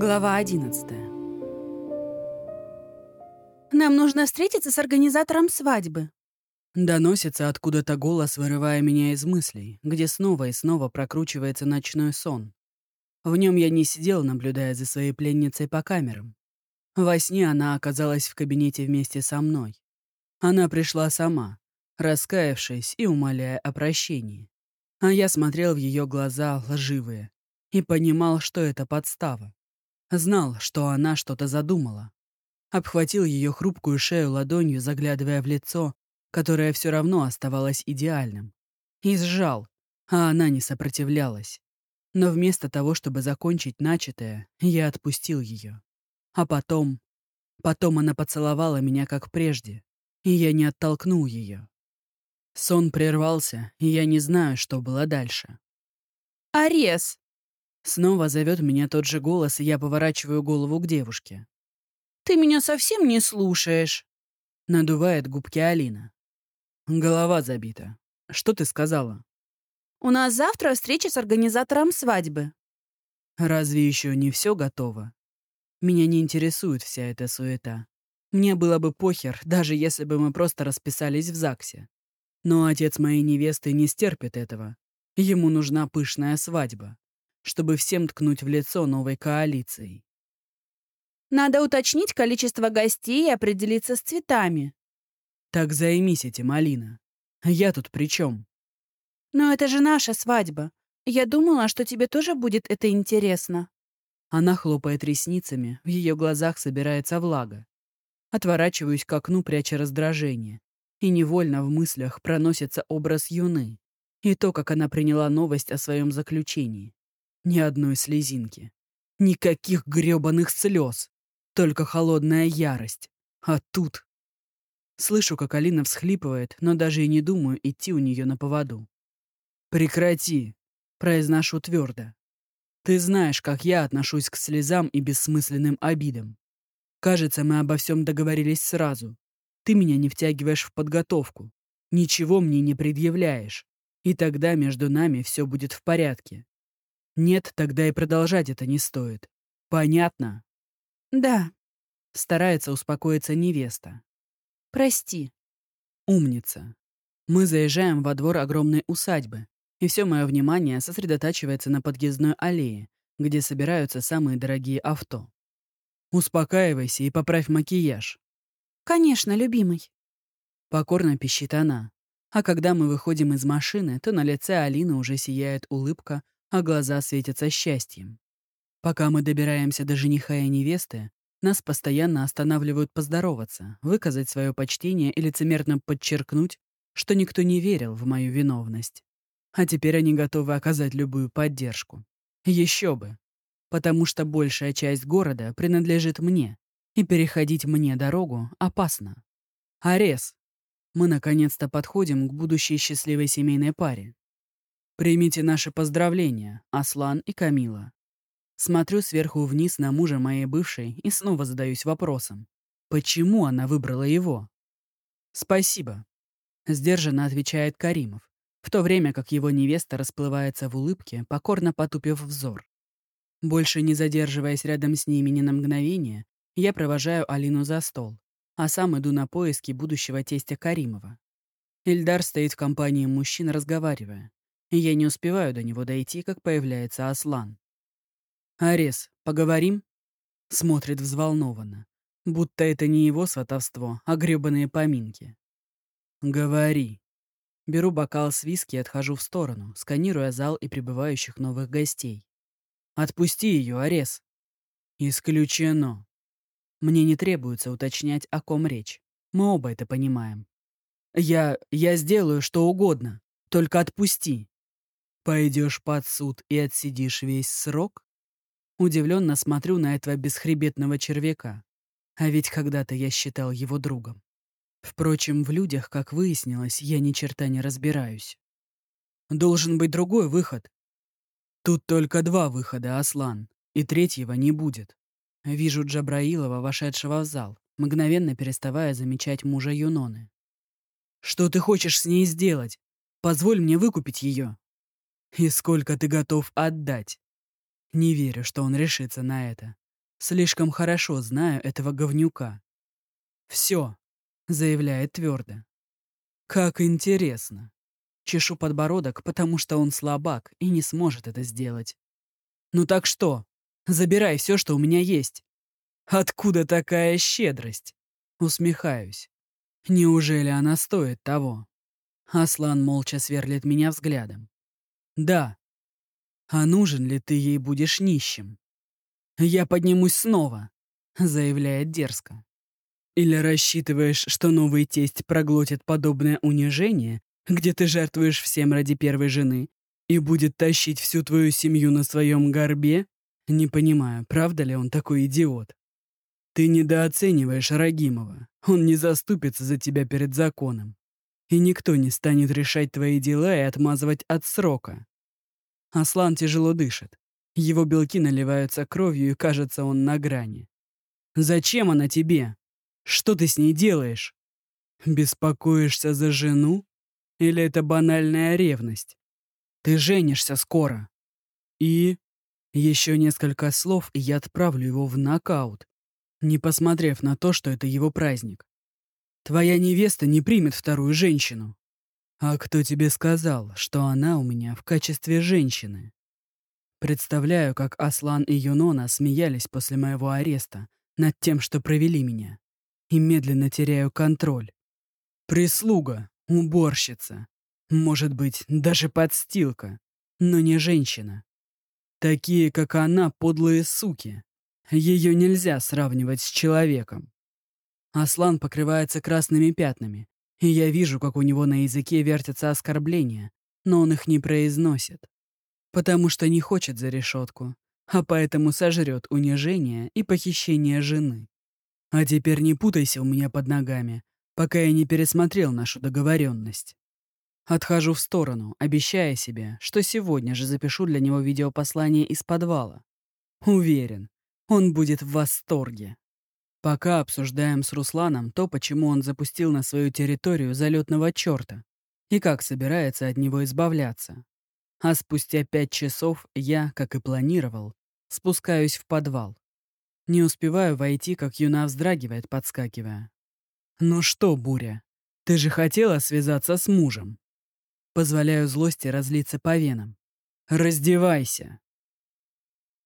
Глава 11 «Нам нужно встретиться с организатором свадьбы». Доносится откуда-то голос, вырывая меня из мыслей, где снова и снова прокручивается ночной сон. В нем я не сидел, наблюдая за своей пленницей по камерам. Во сне она оказалась в кабинете вместе со мной. Она пришла сама, раскаявшись и умоляя о прощении. А я смотрел в ее глаза лживые и понимал, что это подстава. Знал, что она что-то задумала. Обхватил ее хрупкую шею ладонью, заглядывая в лицо, которое все равно оставалось идеальным. И сжал, а она не сопротивлялась. Но вместо того, чтобы закончить начатое, я отпустил ее. А потом... Потом она поцеловала меня как прежде, и я не оттолкнул ее. Сон прервался, и я не знаю, что было дальше. «Арес!» Снова зовет меня тот же голос, и я поворачиваю голову к девушке. «Ты меня совсем не слушаешь!» Надувает губки Алина. Голова забита. Что ты сказала? «У нас завтра встреча с организатором свадьбы». Разве еще не все готово? Меня не интересует вся эта суета. Мне было бы похер, даже если бы мы просто расписались в ЗАГСе. Но отец моей невесты не стерпит этого. Ему нужна пышная свадьба, чтобы всем ткнуть в лицо новой коалицией. «Надо уточнить количество гостей и определиться с цветами». «Так займись этим, Алина. Я тут при чем? «Но это же наша свадьба. Я думала, что тебе тоже будет это интересно». Она хлопает ресницами, в ее глазах собирается влага. Отворачиваюсь к окну, пряча раздражение. И невольно в мыслях проносится образ юны. И то, как она приняла новость о своем заключении. Ни одной слезинки. Никаких грёбаных слез. Только холодная ярость. А тут... Слышу, как Алина всхлипывает, но даже и не думаю идти у нее на поводу. «Прекрати!» — произношу твердо. «Ты знаешь, как я отношусь к слезам и бессмысленным обидам. Кажется, мы обо всем договорились сразу. Ты меня не втягиваешь в подготовку. Ничего мне не предъявляешь. И тогда между нами все будет в порядке. Нет, тогда и продолжать это не стоит. Понятно? «Да». Старается успокоиться невеста. «Прости». Умница. Мы заезжаем во двор огромной усадьбы, и все мое внимание сосредотачивается на подъездной аллее, где собираются самые дорогие авто. Успокаивайся и поправь макияж. «Конечно, любимый». Покорно пищит она. А когда мы выходим из машины, то на лице Алины уже сияет улыбка, а глаза светятся счастьем. Пока мы добираемся до жениха и невесты, нас постоянно останавливают поздороваться, выказать свое почтение и лицемерно подчеркнуть, что никто не верил в мою виновность. А теперь они готовы оказать любую поддержку. Еще бы. Потому что большая часть города принадлежит мне, и переходить мне дорогу опасно. Арес. Мы наконец-то подходим к будущей счастливой семейной паре. Примите наши поздравления, Аслан и Камила. Смотрю сверху вниз на мужа моей бывшей и снова задаюсь вопросом. Почему она выбрала его? Спасибо. Сдержанно отвечает Каримов, в то время как его невеста расплывается в улыбке, покорно потупив взор. Больше не задерживаясь рядом с ними ни на мгновение, я провожаю Алину за стол, а сам иду на поиски будущего тестя Каримова. Ильдар стоит в компании мужчин, разговаривая. Я не успеваю до него дойти, как появляется Аслан. «Арес, поговорим?» Смотрит взволнованно, будто это не его сватовство, а грёбаные поминки. «Говори». Беру бокал с виски и отхожу в сторону, сканируя зал и прибывающих новых гостей. «Отпусти ее, Арес». «Исключено», мне не требуется уточнять, о ком речь. Мы оба это понимаем. Я... я сделаю что угодно. Только отпусти. Пойдешь под суд и отсидишь весь срок? Удивленно смотрю на этого бесхребетного червяка. А ведь когда-то я считал его другом. Впрочем, в людях, как выяснилось, я ни черта не разбираюсь. Должен быть другой выход. Тут только два выхода, Аслан, и третьего не будет. Вижу Джабраилова, вошедшего в зал, мгновенно переставая замечать мужа Юноны. «Что ты хочешь с ней сделать? Позволь мне выкупить ее». «И сколько ты готов отдать?» Не верю, что он решится на это. Слишком хорошо знаю этого говнюка. Все, заявляет твердо. Как интересно. Чешу подбородок, потому что он слабак и не сможет это сделать. Ну так что? Забирай все, что у меня есть. Откуда такая щедрость? Усмехаюсь. Неужели она стоит того? Аслан молча сверлит меня взглядом. Да. А нужен ли ты ей будешь нищим? Я поднимусь снова, заявляет дерзко. Или рассчитываешь, что новый тесть проглотит подобное унижение, где ты жертвуешь всем ради первой жены, и будет тащить всю твою семью на своем горбе? Не понимаю, правда ли он такой идиот? Ты недооцениваешь Рагимова. Он не заступится за тебя перед законом. И никто не станет решать твои дела и отмазывать от срока. Аслан тяжело дышит. Его белки наливаются кровью, и кажется, он на грани. «Зачем она тебе? Что ты с ней делаешь? Беспокоишься за жену? Или это банальная ревность? Ты женишься скоро. И... Еще несколько слов, и я отправлю его в нокаут, не посмотрев на то, что это его праздник. Твоя невеста не примет вторую женщину. А кто тебе сказал, что она у меня в качестве женщины? Представляю, как Аслан и Юнона смеялись после моего ареста над тем, что провели меня. И медленно теряю контроль. Прислуга, уборщица, может быть, даже подстилка, но не женщина. Такие, как она, подлые суки. Ее нельзя сравнивать с человеком. Аслан покрывается красными пятнами, и я вижу, как у него на языке вертятся оскорбления, но он их не произносит. Потому что не хочет за решетку, а поэтому сожрет унижение и похищение жены. А теперь не путайся у меня под ногами, пока я не пересмотрел нашу договоренность. Отхожу в сторону, обещая себе, что сегодня же запишу для него видеопослание из подвала. Уверен, он будет в восторге. Пока обсуждаем с Русланом то, почему он запустил на свою территорию залетного черта и как собирается от него избавляться. А спустя пять часов я, как и планировал, спускаюсь в подвал. Не успеваю войти, как Юна вздрагивает, подскакивая. «Ну что, Буря, ты же хотела связаться с мужем?» Позволяю злости разлиться по венам. «Раздевайся!»